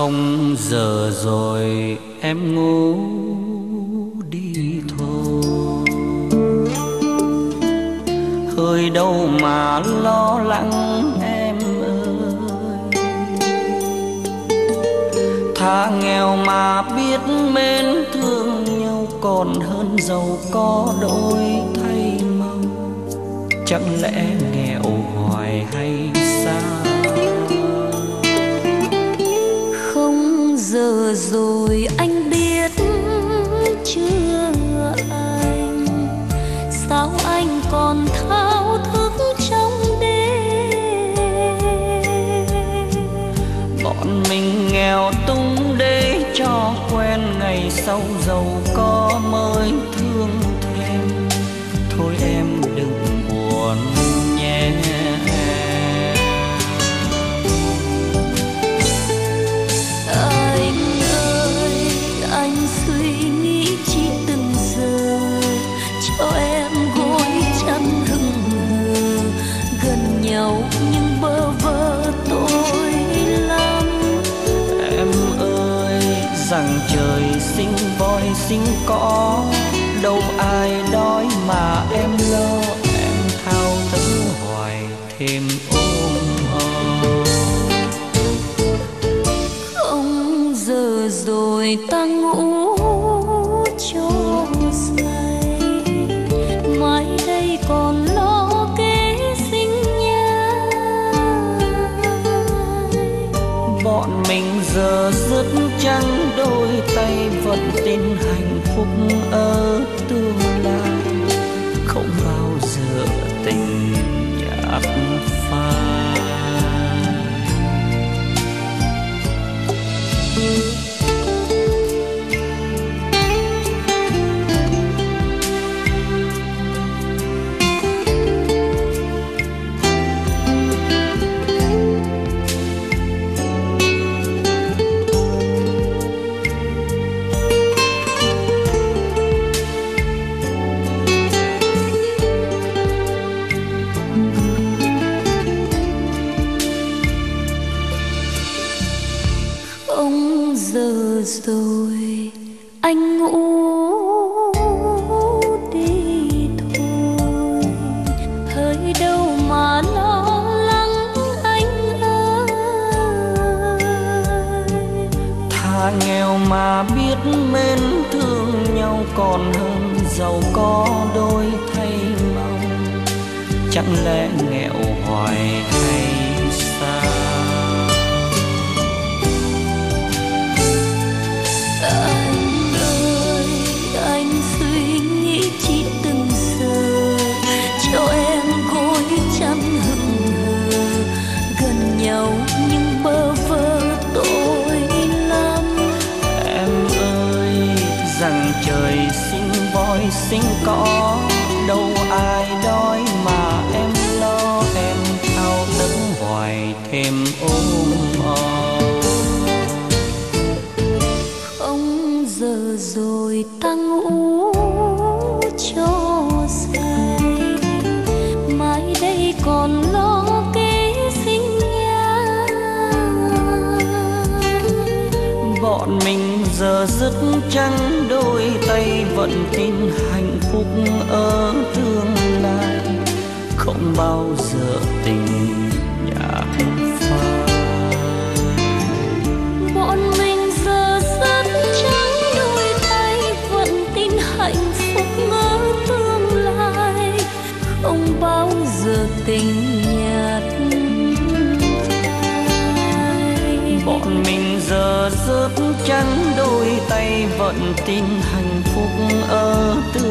không giờ rồi em ngủ đi thôi. Hơi đâu mà lo lắng em ơi. Tha nghèo mà biết mến thương nhau còn hơn giàu có đôi thay mong. Chẳng lẽ nghèo hoài hay rồi anh biết chưa anh? Sao anh còn thao thức trong đêm? Bọn mình nghèo tung để cho quen ngày sau giàu có mới thương rằng trời sinh voi sinh có đâu ai đói mà em lo, em thao thức hoài thêm ôm không giờ rồi ta ngủ bọn mình giờ rất trắng đôi tay vẫn tin hạnh phúc ở tương lai. Rồi, anh ngủ đi thôi. Hơi đâu mà lo lắng anh ơi. Thà nghèo mà biết mến thương nhau còn hơn, giàu có đôi thay mong chẳng lẽ nghèo hoài hay sinh có, đâu ai đói mà em lo, em thao tấn hoài thêm ôm ôm không giờ rồi ta ngủ mình giờ rất trắng, đôi tay vẫn tin hạnh phúc ở tương lai. Không bao giờ tình nhạt phai. Bọn mình giờ rất trắng, đôi tay vẫn tin hạnh phúc ở tương lai. Không bao giờ tình phai mình giờ rất trắng đôi tay vận tin hạnh phúc ở tương